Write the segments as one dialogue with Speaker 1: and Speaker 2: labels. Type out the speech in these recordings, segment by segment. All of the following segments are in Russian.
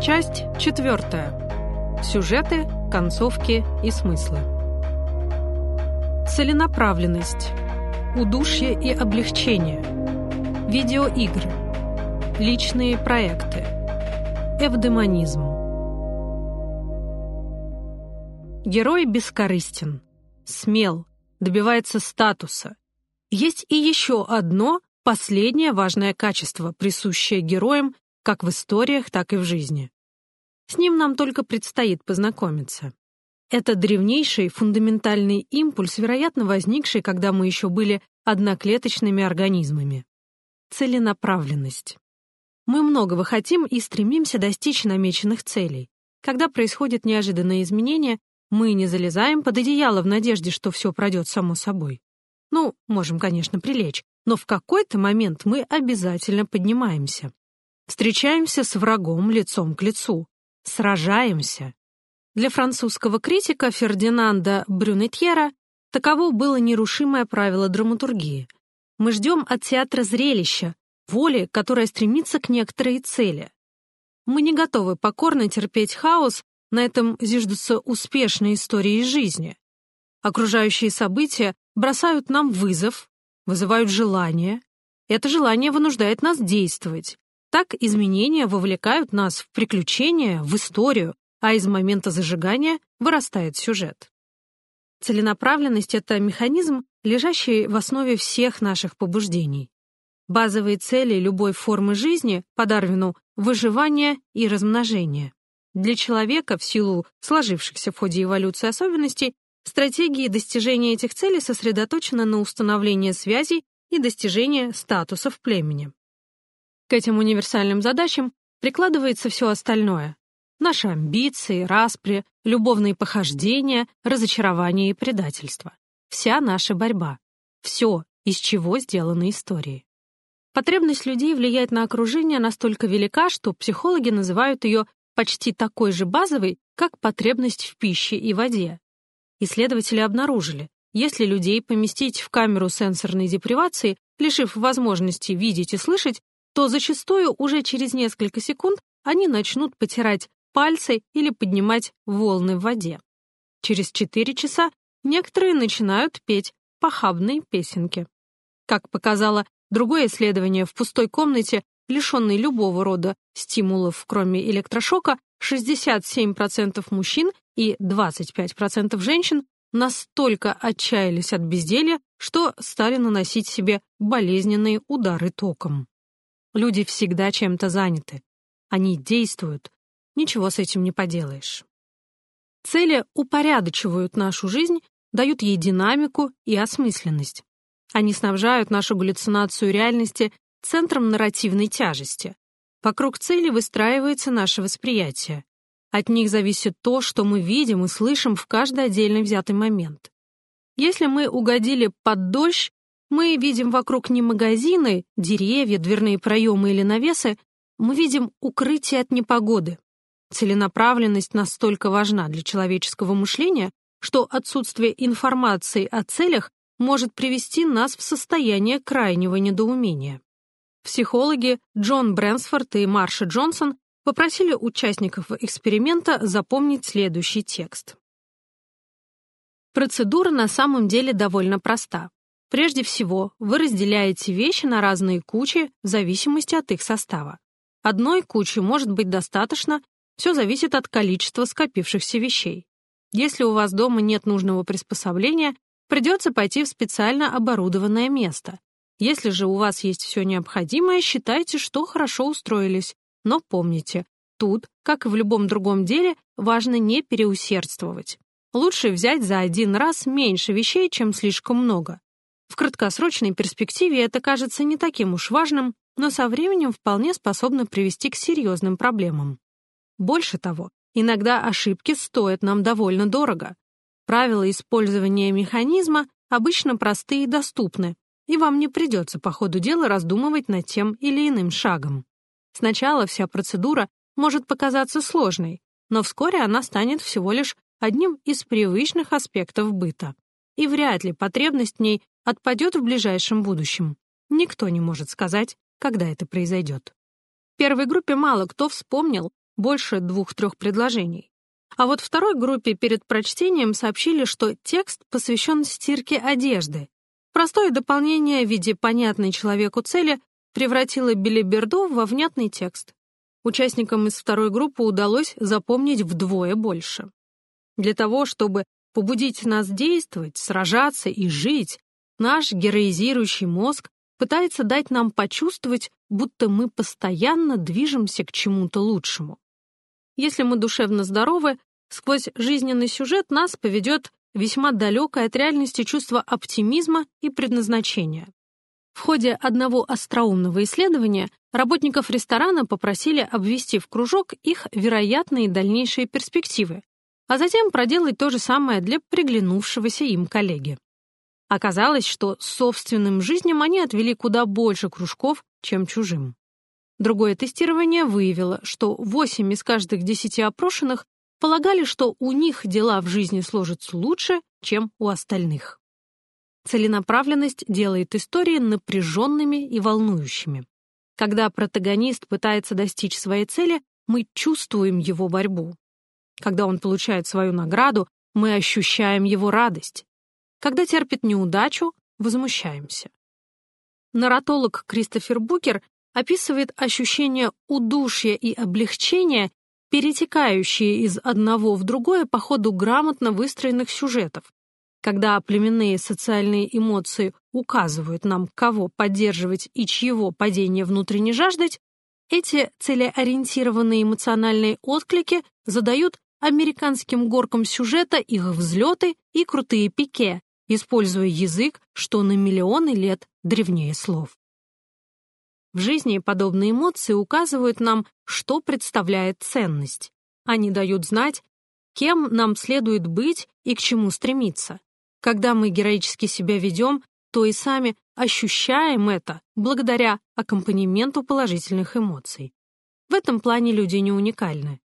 Speaker 1: Часть четвертая. Сюжеты, концовки и смыслы. Целенаправленность. Удушье и облегчение. Видеоигры. Личные проекты. Эвдемонизм. Герой бескорыстен, смел, добивается статуса. Есть и еще одно, последнее важное качество, присущее героям как в историях, так и в жизни. С ним нам только предстоит познакомиться. Это древнейший фундаментальный импульс, вероятно, возникший, когда мы еще были одноклеточными организмами. Целенаправленность. Мы многого хотим и стремимся достичь намеченных целей. Когда происходят неожиданные изменения, мы не залезаем под одеяло в надежде, что все пройдет само собой. Ну, можем, конечно, прилечь, но в какой-то момент мы обязательно поднимаемся. Встречаемся с врагом лицом к лицу. Сражаемся. Для французского критика Фердинанда Брюнетьера таково было нерушимое правило драматургии. Мы ждем от театра зрелища, воли, которая стремится к некоторой цели. Мы не готовы покорно терпеть хаос, на этом зиждутся успешные истории жизни. Окружающие события бросают нам вызов, вызывают желание. Это желание вынуждает нас действовать. Так изменения вовлекают нас в приключения, в историю, а из момента зажигания вырастает сюжет. Целенаправленность — это механизм, лежащий в основе всех наших побуждений. Базовые цели любой формы жизни по Дарвину — выживание и размножение. Для человека, в силу сложившихся в ходе эволюции особенностей, стратегии достижения этих целей сосредоточены на установлении связей и достижении статуса в племени. К этим универсальным задачам прикладывается все остальное. Наши амбиции, распри, любовные похождения, разочарования и предательство. Вся наша борьба. Все, из чего сделаны истории. Потребность людей влиять на окружение настолько велика, что психологи называют ее почти такой же базовой, как потребность в пище и воде. Исследователи обнаружили, если людей поместить в камеру сенсорной депривации, лишив возможности видеть и слышать, то зачастую уже через несколько секунд они начнут потирать пальцы или поднимать волны в воде. Через 4 часа некоторые начинают петь похабные песенки. Как показало другое исследование, в пустой комнате, лишенной любого рода стимулов, кроме электрошока, 67% мужчин и 25% женщин настолько отчаялись от безделья, что стали наносить себе болезненные удары током. Люди всегда чем-то заняты. Они действуют. Ничего с этим не поделаешь. Цели упорядочивают нашу жизнь, дают ей динамику и осмысленность. Они снабжают нашу галлюцинацию реальности центром нарративной тяжести. Вокруг цели выстраивается наше восприятие. От них зависит то, что мы видим и слышим в каждый отдельно взятый момент. Если мы угодили под дождь, мы видим вокруг не магазины, деревья, дверные проемы или навесы, мы видим укрытие от непогоды. Целенаправленность настолько важна для человеческого мышления, что отсутствие информации о целях может привести нас в состояние крайнего недоумения. Психологи Джон Брэнсфорд и Марша Джонсон попросили участников эксперимента запомнить следующий текст. Процедура на самом деле довольно проста. Прежде всего, вы разделяете вещи на разные кучи в зависимости от их состава. Одной кучи может быть достаточно, все зависит от количества скопившихся вещей. Если у вас дома нет нужного приспособления, придется пойти в специально оборудованное место. Если же у вас есть все необходимое, считайте, что хорошо устроились. Но помните, тут, как и в любом другом деле, важно не переусердствовать. Лучше взять за один раз меньше вещей, чем слишком много. В краткосрочной перспективе это кажется не таким уж важным, но со временем вполне способно привести к серьезным проблемам. Больше того, иногда ошибки стоят нам довольно дорого. Правила использования механизма обычно простые и доступны, и вам не придется по ходу дела раздумывать над тем или иным шагом. Сначала вся процедура может показаться сложной, но вскоре она станет всего лишь одним из привычных аспектов быта. И вряд ли потребность в ней отпадет в ближайшем будущем. Никто не может сказать, когда это произойдет. В первой группе мало кто вспомнил, больше двух-трех предложений. А вот второй группе перед прочтением сообщили, что текст посвящен стирке одежды. Простое дополнение в виде понятной человеку цели превратило билиберду во внятный текст. Участникам из второй группы удалось запомнить вдвое больше. Для того, чтобы побудить нас действовать, сражаться и жить, наш героизирующий мозг пытается дать нам почувствовать, будто мы постоянно движемся к чему-то лучшему. Если мы душевно здоровы, сквозь жизненный сюжет нас поведет весьма далекое от реальности чувство оптимизма и предназначения. В ходе одного остроумного исследования работников ресторана попросили обвести в кружок их вероятные дальнейшие перспективы, а затем проделать то же самое для приглянувшегося им коллеги. Оказалось, что собственным жизням они отвели куда больше кружков, чем чужим. Другое тестирование выявило, что 8 из каждых 10 опрошенных полагали, что у них дела в жизни сложатся лучше, чем у остальных. Целенаправленность делает истории напряженными и волнующими. Когда протагонист пытается достичь своей цели, мы чувствуем его борьбу. Когда он получает свою награду, мы ощущаем его радость. Когда терпит неудачу, возмущаемся. Наратолог Кристофер Букер описывает ощущение удушья и облегчения, перетекающие из одного в другое по ходу грамотно выстроенных сюжетов. Когда племенные социальные эмоции указывают нам, кого поддерживать и чьего падения внутренне жаждать, эти целеориентированные эмоциональные отклики задают американским горкам сюжета их взлеты и крутые пике, используя язык, что на миллионы лет древнее слов. В жизни подобные эмоции указывают нам, что представляет ценность. Они дают знать, кем нам следует быть и к чему стремиться. Когда мы героически себя ведем, то и сами ощущаем это благодаря аккомпанементу положительных эмоций. В этом плане люди не уникальны.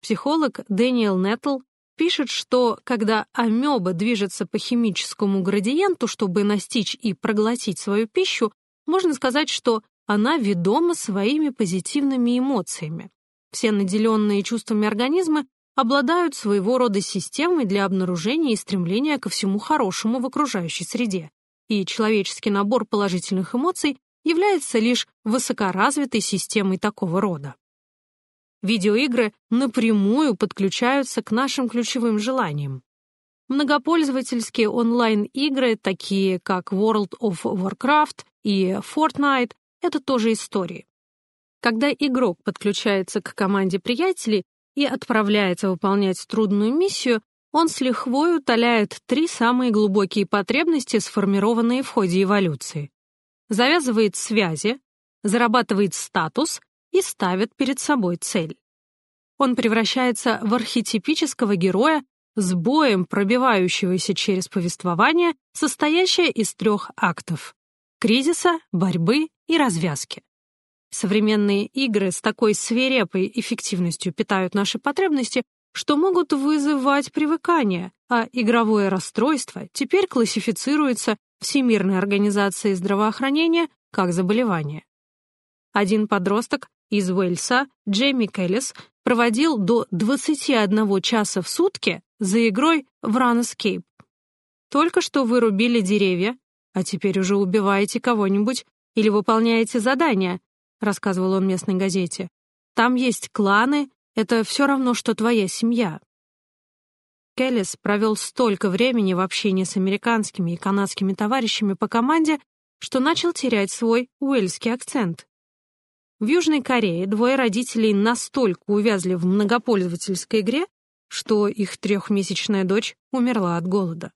Speaker 1: Психолог Дэниел Неттл пишет, что когда амеба движется по химическому градиенту, чтобы настичь и проглотить свою пищу, можно сказать, что она ведома своими позитивными эмоциями. Все наделенные чувствами организмы обладают своего рода системой для обнаружения и стремления ко всему хорошему в окружающей среде, и человеческий набор положительных эмоций является лишь высокоразвитой системой такого рода. Видеоигры напрямую подключаются к нашим ключевым желаниям. Многопользовательские онлайн-игры, такие как World of Warcraft и Fortnite, это тоже истории. Когда игрок подключается к команде приятелей и отправляется выполнять трудную миссию, он с лихвой утоляет три самые глубокие потребности, сформированные в ходе эволюции. Завязывает связи, зарабатывает статус и ставит перед собой цель. Он превращается в архетипического героя с боем, пробивающегося через повествование, состоящее из трех актов — кризиса, борьбы и развязки. Современные игры с такой свирепой эффективностью питают наши потребности, что могут вызывать привыкание, а игровое расстройство теперь классифицируется Всемирной организацией здравоохранения как заболевание. Один подросток из Уэльса, Джейми Келлис, проводил до 21 часа в сутки за игрой в RunEscape. Только что вырубили деревья, а теперь уже убиваете кого-нибудь или выполняете задания, рассказывал он местной газете. Там есть кланы, это все равно, что твоя семья. Келлис провел столько времени в общении с американскими и канадскими товарищами по команде, что начал терять свой уэльский акцент. В Южной Корее двое родителей настолько увязли в многопользовательской игре, что их трехмесячная дочь умерла от голода.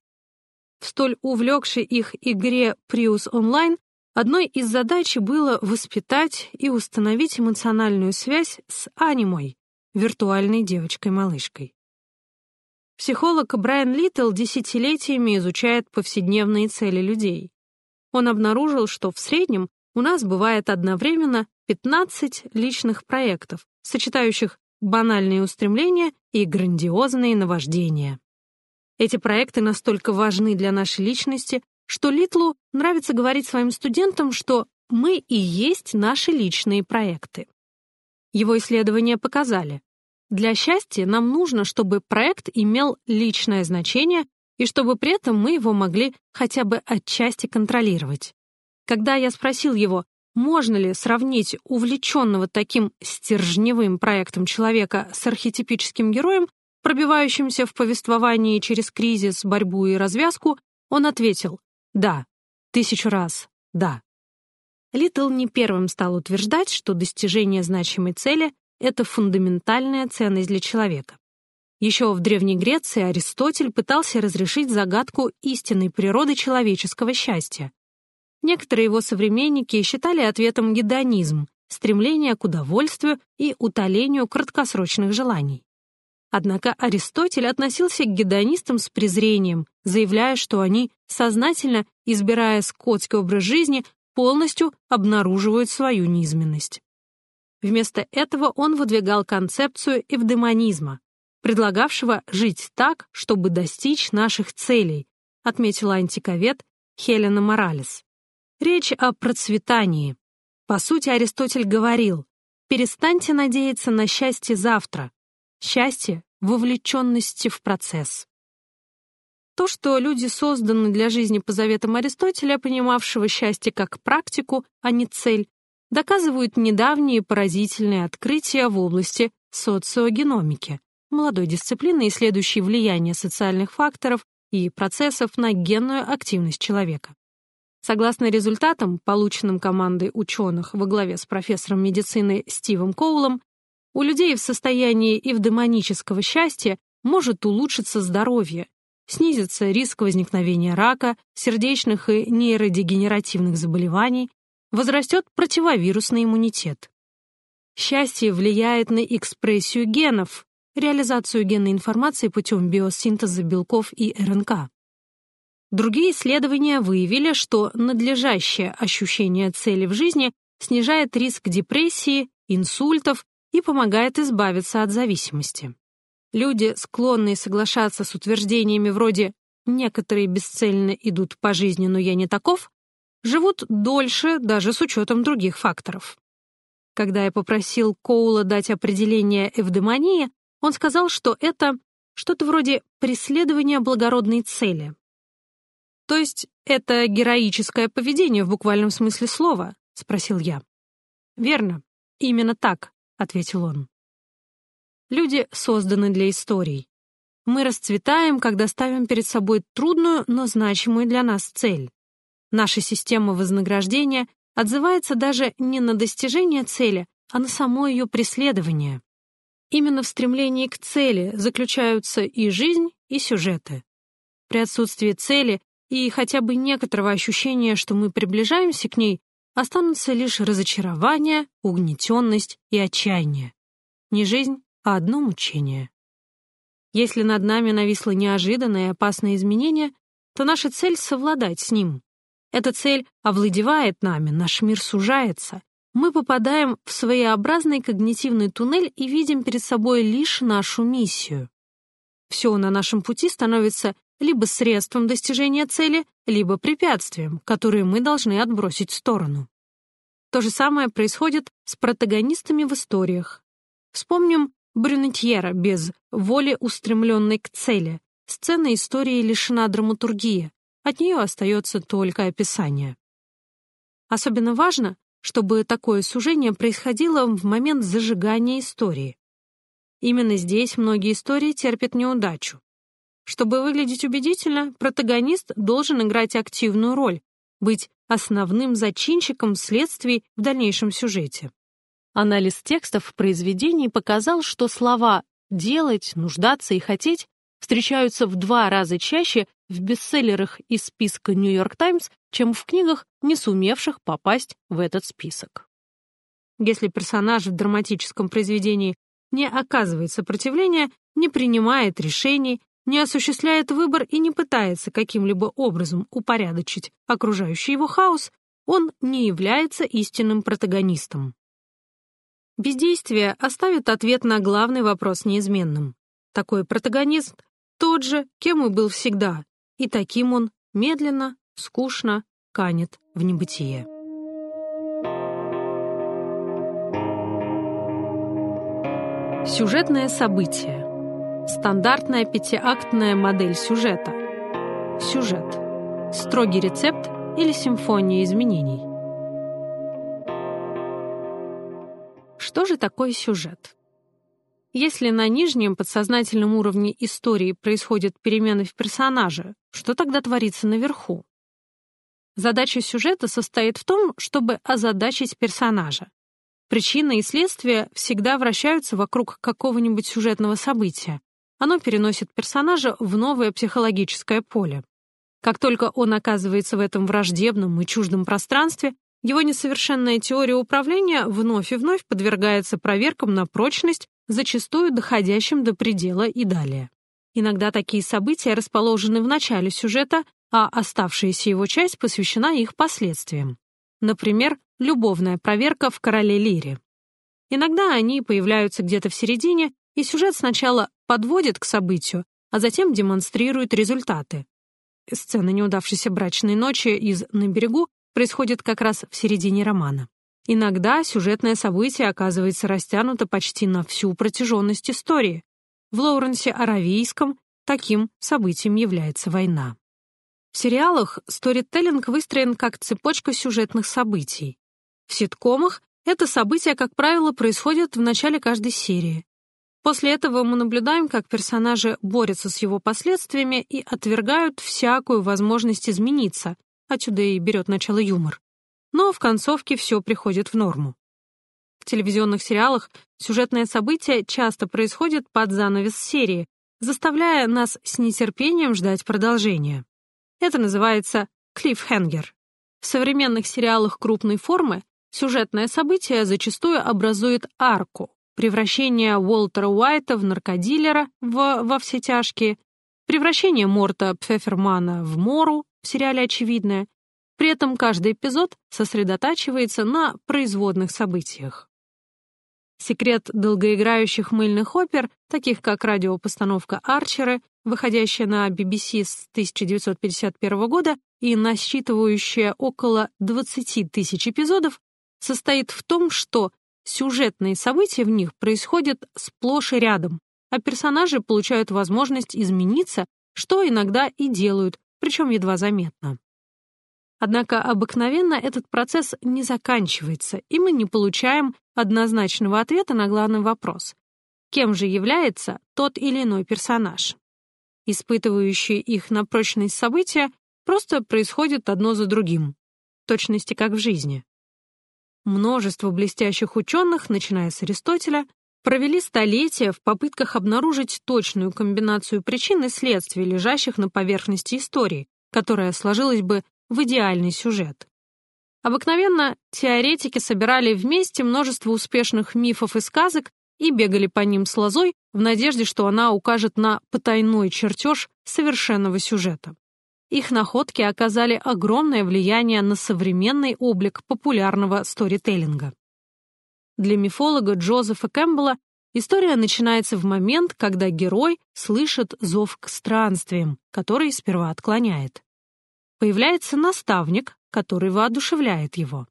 Speaker 1: В столь увлекшей их игре Prius Online одной из задач было воспитать и установить эмоциональную связь с анимой, виртуальной девочкой-малышкой. Психолог Брайан Литтл десятилетиями изучает повседневные цели людей. Он обнаружил, что в среднем у нас бывает одновременно 15 личных проектов, сочетающих банальные устремления и грандиозные наваждения. Эти проекты настолько важны для нашей личности, что Литлу нравится говорить своим студентам, что мы и есть наши личные проекты. Его исследования показали, Для счастья нам нужно, чтобы проект имел личное значение и чтобы при этом мы его могли хотя бы отчасти контролировать. Когда я спросил его, можно ли сравнить увлеченного таким стержневым проектом человека с архетипическим героем, пробивающимся в повествовании через кризис, борьбу и развязку, он ответил «Да, тысячу раз, да». Литл не первым стал утверждать, что достижение значимой цели — это фундаментальная ценность для человека. Еще в Древней Греции Аристотель пытался разрешить загадку истинной природы человеческого счастья. Некоторые его современники считали ответом гедонизм, стремление к удовольствию и утолению краткосрочных желаний. Однако Аристотель относился к гедонистам с презрением, заявляя, что они, сознательно избирая скотский образ жизни, полностью обнаруживают свою низменность. Вместо этого он выдвигал концепцию эвдемонизма, предлагавшего жить так, чтобы достичь наших целей, отметила антиковед Хелена Моралес. Речь о процветании. По сути, Аристотель говорил, перестаньте надеяться на счастье завтра. Счастье — вовлеченности в процесс. То, что люди созданы для жизни по заветам Аристотеля, понимавшего счастье как практику, а не цель, доказывают недавние поразительные открытия в области социогеномики молодой дисциплины, исследующей влияние социальных факторов и процессов на генную активность человека. Согласно результатам, полученным командой ученых во главе с профессором медицины Стивом Коулом, у людей в состоянии эвдемонического счастья может улучшиться здоровье, снизится риск возникновения рака, сердечных и нейродегенеративных заболеваний, возрастет противовирусный иммунитет. Счастье влияет на экспрессию генов, реализацию генной информации путем биосинтеза белков и РНК. Другие исследования выявили, что надлежащее ощущение цели в жизни снижает риск депрессии, инсультов и помогает избавиться от зависимости. Люди, склонные соглашаться с утверждениями вроде «некоторые бесцельно идут по жизни, но я не таков», живут дольше даже с учетом других факторов. Когда я попросил Коула дать определение эвдемонии, он сказал, что это что-то вроде преследования благородной цели. То есть это героическое поведение в буквальном смысле слова, спросил я. Верно, именно так, ответил он. Люди созданы для историй. Мы расцветаем, когда ставим перед собой трудную, но значимую для нас цель. Наша система вознаграждения отзывается даже не на достижение цели, а на само ее преследование. Именно в стремлении к цели заключаются и жизнь, и сюжеты. При отсутствии цели и хотя бы некоторого ощущения, что мы приближаемся к ней, останутся лишь разочарование, угнетенность и отчаяние. Не жизнь, а одно мучение. Если над нами нависло неожиданное и опасное изменение, то наша цель — совладать с ним. Эта цель овладевает нами, наш мир сужается, мы попадаем в своеобразный когнитивный туннель и видим перед собой лишь нашу миссию. Все на нашем пути становится либо средством достижения цели, либо препятствием, которое мы должны отбросить в сторону. То же самое происходит с протагонистами в историях. Вспомним Брюнетьера без воли, устремленной к цели. Сцена истории лишена драматургии, от нее остается только описание. Особенно важно, чтобы такое сужение происходило в момент зажигания истории. Именно здесь многие истории терпят неудачу. Чтобы выглядеть убедительно, протагонист должен играть активную роль, быть основным зачинщиком следствий в дальнейшем сюжете. Анализ текстов в произведении показал, что слова «делать», «нуждаться» и «хотеть» встречаются в два раза чаще в бестселлерах из списка «Нью-Йорк Таймс», чем в книгах, не сумевших попасть в этот список. Если персонаж в драматическом произведении не оказывает сопротивления, не принимает решений, не осуществляет выбор и не пытается каким-либо образом упорядочить окружающий его хаос, он не является истинным протагонистом. Бездействие оставит ответ на главный вопрос неизменным. Такой протагонист тот же, кем и был всегда, и таким он медленно, скучно канет в небытие. Сюжетное событие. Стандартная пятиактная модель сюжета. Сюжет. Строгий рецепт или симфония изменений. Что же такое сюжет? Если на нижнем подсознательном уровне истории происходят перемены в персонаже, что тогда творится наверху? Задача сюжета состоит в том, чтобы озадачить персонажа. Причины и следствия всегда вращаются вокруг какого-нибудь сюжетного события. Оно переносит персонажа в новое психологическое поле. Как только он оказывается в этом враждебном и чуждом пространстве, его несовершенная теория управления вновь и вновь подвергается проверкам на прочность, зачастую доходящим до предела и далее. Иногда такие события расположены в начале сюжета, а оставшаяся его часть посвящена их последствиям. Например, любовная проверка в «Короле Лире». Иногда они появляются где-то в середине, и сюжет сначала подводит к событию, а затем демонстрирует результаты. Сцена неудавшейся брачной ночи из «На берегу» происходит как раз в середине романа. Иногда сюжетное событие оказывается растянуто почти на всю протяженность истории. В Лоуренсе Аравийском таким событием является война. В сериалах сторителлинг выстроен как цепочка сюжетных событий. В ситкомах это событие, как правило, происходит в начале каждой серии. После этого мы наблюдаем, как персонажи борются с его последствиями и отвергают всякую возможность измениться, отсюда и берет начало юмор. Но в концовке все приходит в норму. В телевизионных сериалах сюжетное событие часто происходит под занавес серии, заставляя нас с нетерпением ждать продолжения. Это называется клиффхенгер. В современных сериалах крупной формы сюжетное событие зачастую образует арку, превращение Уолтера Уайта в наркодилера в «Во все тяжкие», превращение Морта Пфеффермана в Мору в сериале «Очевидное». При этом каждый эпизод сосредотачивается на производных событиях. Секрет долгоиграющих мыльных опер, таких как радиопостановка «Арчеры», выходящая на BBC с 1951 года и насчитывающая около 20 тысяч эпизодов, состоит в том, что сюжетные события в них происходят сплошь и рядом, а персонажи получают возможность измениться, что иногда и делают, причем едва заметно. Однако обыкновенно этот процесс не заканчивается, и мы не получаем однозначного ответа на главный вопрос. Кем же является тот или иной персонаж? испытывающие их на прочность события, просто происходят одно за другим, в точности как в жизни. Множество блестящих ученых, начиная с Аристотеля, провели столетия в попытках обнаружить точную комбинацию причин и следствий, лежащих на поверхности истории, которая сложилась бы в идеальный сюжет. Обыкновенно теоретики собирали вместе множество успешных мифов и сказок и бегали по ним с лозой в надежде, что она укажет на потайной чертеж совершенного сюжета. Их находки оказали огромное влияние на современный облик популярного сторителлинга. Для мифолога Джозефа Кэмпбелла история начинается в момент, когда герой слышит зов к странствиям, который сперва отклоняет. Появляется наставник, который воодушевляет его.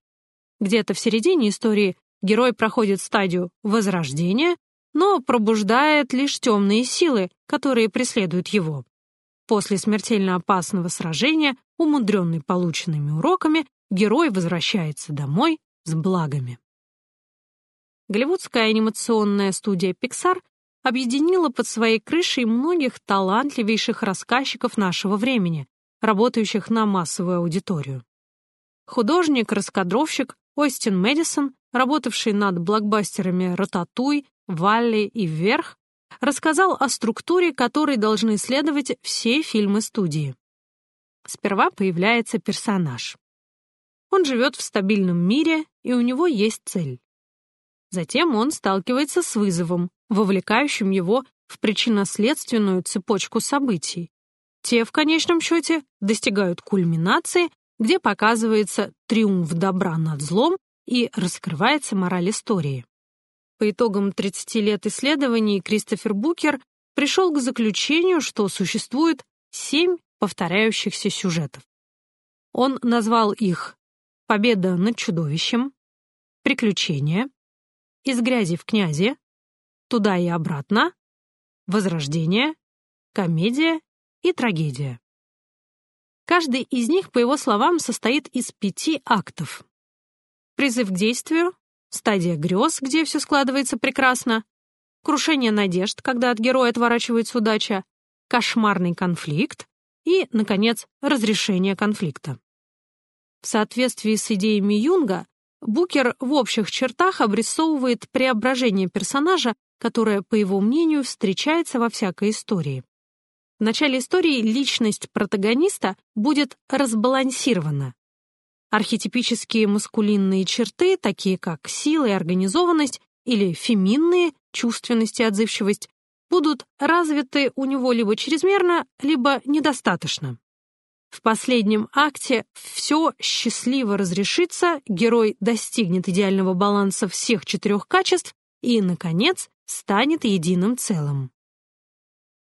Speaker 1: Где-то в середине истории Герой проходит стадию возрождения, но пробуждает лишь темные силы, которые преследуют его. После смертельно опасного сражения, умудренный полученными уроками, герой возвращается домой с благами. Голливудская анимационная студия Pixar объединила под своей крышей многих талантливейших рассказчиков нашего времени, работающих на массовую аудиторию. Художник-раскадровщик Остин Мэдисон работавший над блокбастерами «Рататуй», «Валли» и «Вверх», рассказал о структуре, которой должны следовать все фильмы студии. Сперва появляется персонаж. Он живет в стабильном мире, и у него есть цель. Затем он сталкивается с вызовом, вовлекающим его в причинно-следственную цепочку событий. Те, в конечном счете, достигают кульминации, где показывается триумф добра над злом и раскрывается мораль истории. По итогам 30 лет исследований Кристофер Букер пришел к заключению, что существует семь повторяющихся сюжетов. Он назвал их «Победа над чудовищем», «Приключения», «Из грязи в князе», «Туда и обратно», «Возрождение», «Комедия» и «Трагедия». Каждый из них, по его словам, состоит из пяти актов. Призыв к действию, стадия грез, где все складывается прекрасно, крушение надежд, когда от героя отворачивается удача, кошмарный конфликт и, наконец, разрешение конфликта. В соответствии с идеями Юнга, Букер в общих чертах обрисовывает преображение персонажа, которое, по его мнению, встречается во всякой истории. В начале истории личность протагониста будет разбалансирована. Архетипические маскулинные черты, такие как сила и организованность, или феминные, чувственность и отзывчивость, будут развиты у него либо чрезмерно, либо недостаточно. В последнем акте все счастливо разрешится, герой достигнет идеального баланса всех четырех качеств и, наконец, станет единым целым.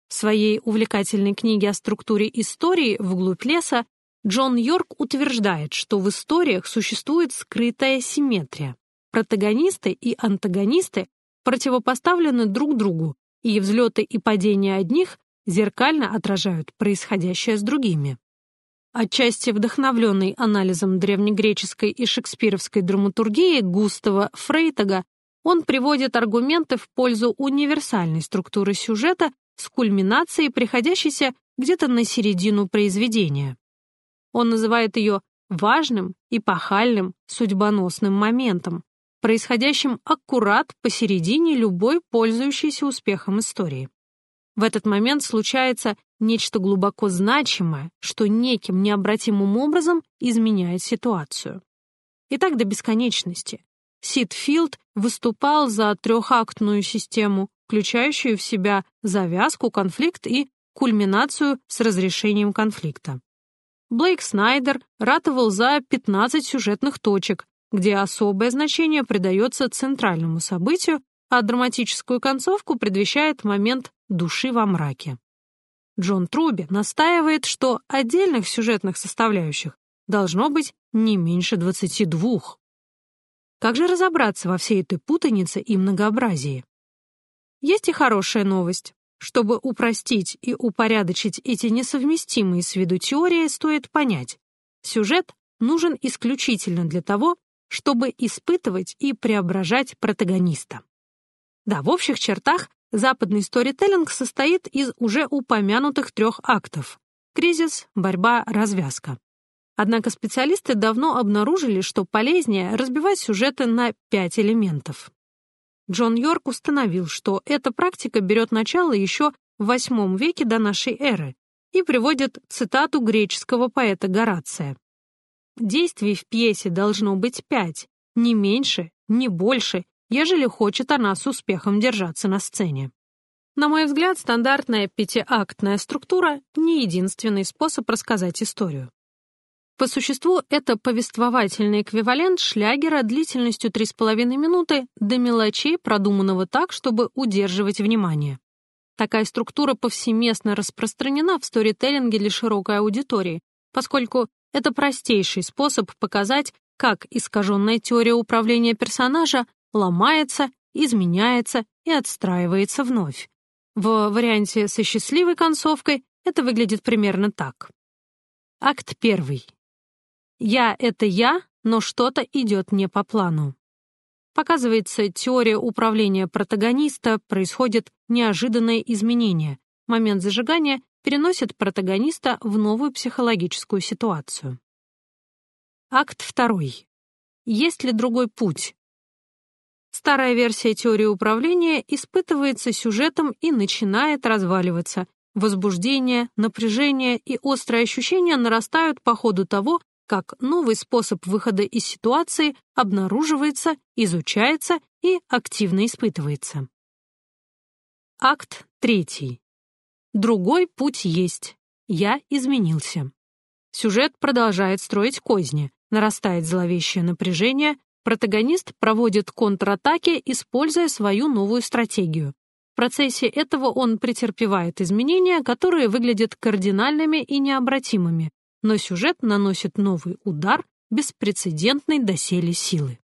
Speaker 1: В своей увлекательной книге о структуре истории «Вглубь леса» Джон Йорк утверждает, что в историях существует скрытая симметрия. Протагонисты и антагонисты противопоставлены друг другу, и взлеты и падения одних зеркально отражают происходящее с другими. Отчасти вдохновленный анализом древнегреческой и шекспировской драматургии Густава Фрейтага, он приводит аргументы в пользу универсальной структуры сюжета с кульминацией, приходящейся где-то на середину произведения. Он называет ее важным, эпохальным, судьбоносным моментом, происходящим аккурат посередине любой пользующейся успехом истории. В этот момент случается нечто глубоко значимое, что неким необратимым образом изменяет ситуацию. И так до бесконечности. Сид Филд выступал за трехактную систему, включающую в себя завязку, конфликт и кульминацию с разрешением конфликта. Блейк Снайдер ратовал за 15 сюжетных точек, где особое значение придается центральному событию, а драматическую концовку предвещает момент души во мраке. Джон Труби настаивает, что отдельных сюжетных составляющих должно быть не меньше 22. Как же разобраться во всей этой путанице и многообразии? Есть и хорошая новость. Чтобы упростить и упорядочить эти несовместимые с виду теории, стоит понять, сюжет нужен исключительно для того, чтобы испытывать и преображать протагониста. Да, в общих чертах западный сторителлинг состоит из уже упомянутых трех актов — кризис, борьба, развязка. Однако специалисты давно обнаружили, что полезнее разбивать сюжеты на пять элементов. Джон Йорк установил, что эта практика берет начало еще в VIII веке до нашей эры и приводит цитату греческого поэта Горация. Действий в пьесе должно быть пять, не меньше, не больше, ежели хочет она с успехом держаться на сцене. На мой взгляд, стандартная пятиактная структура — не единственный способ рассказать историю. По существу, это повествовательный эквивалент шлягера длительностью 3,5 минуты до мелочей, продуманного так, чтобы удерживать внимание. Такая структура повсеместно распространена в сторителлинге для широкой аудитории, поскольку это простейший способ показать, как искаженная теория управления персонажа ломается, изменяется и отстраивается вновь. В варианте со счастливой концовкой это выглядит примерно так. Акт первый. «Я — это я, но что-то идет не по плану». Показывается, теория управления протагониста происходит неожиданное изменение. Момент зажигания переносит протагониста в новую психологическую ситуацию. Акт второй. Есть ли другой путь? Старая версия теории управления испытывается сюжетом и начинает разваливаться. Возбуждение, напряжение и острые ощущения нарастают по ходу того, как новый способ выхода из ситуации обнаруживается, изучается и активно испытывается. Акт третий. Другой путь есть. Я изменился. Сюжет продолжает строить козни, нарастает зловещее напряжение, протагонист проводит контратаки, используя свою новую стратегию. В процессе этого он претерпевает изменения, которые выглядят кардинальными и необратимыми, но сюжет наносит новый удар беспрецедентной доселе силы.